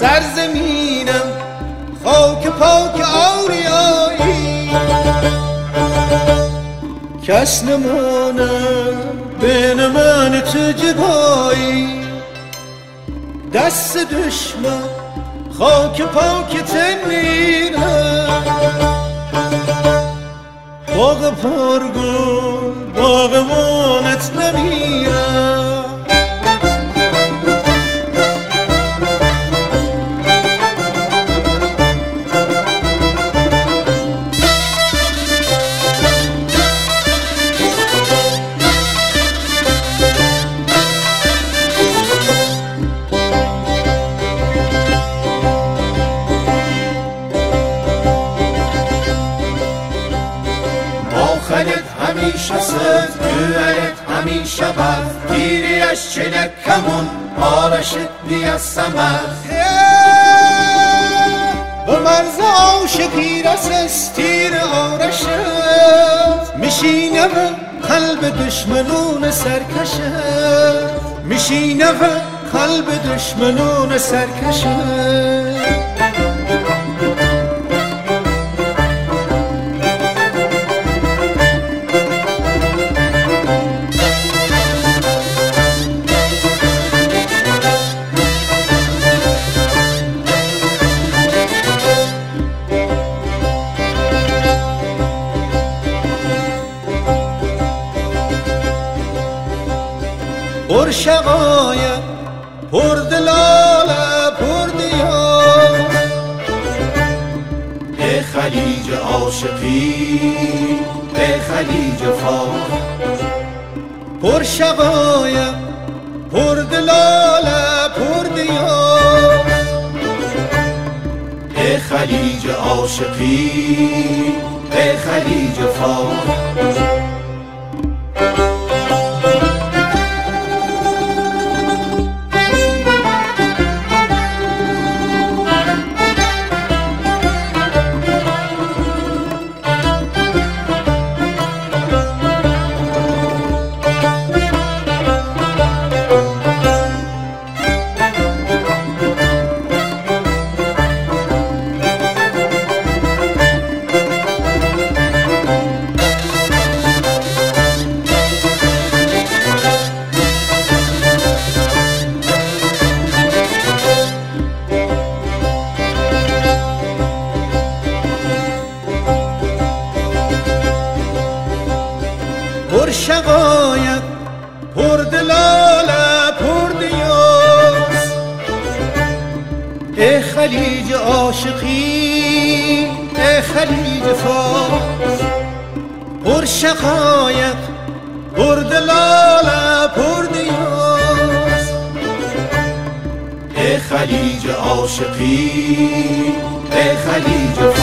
سرزمینم خاک پاک آریایی. کس نمانم بین من تو جبایی دست دشمن خاک پاک تنینم باغ پرگون همیشه سد güvenet همیشه بر گیریش چلک کمون آرشت بیا سمر. به مرز عاشقی رسست تیر آرشت میشینه و قلب دشمنون سرکشت میشینه و قلب دشمنون سرکشت پر شقایق پر دلاله پر دیار به خلیج عاشقی به خلیج فار پر شقایق پر دلاله پر دیار به خلیج عاشقی به خلیج فار پر شقایق پر دلاله پر دیاس ای خلیج عاشقی ای خلیج فاس پر شقایق پر دلاله پر دیاس ای خلیج عاشقی ای خلیج فاس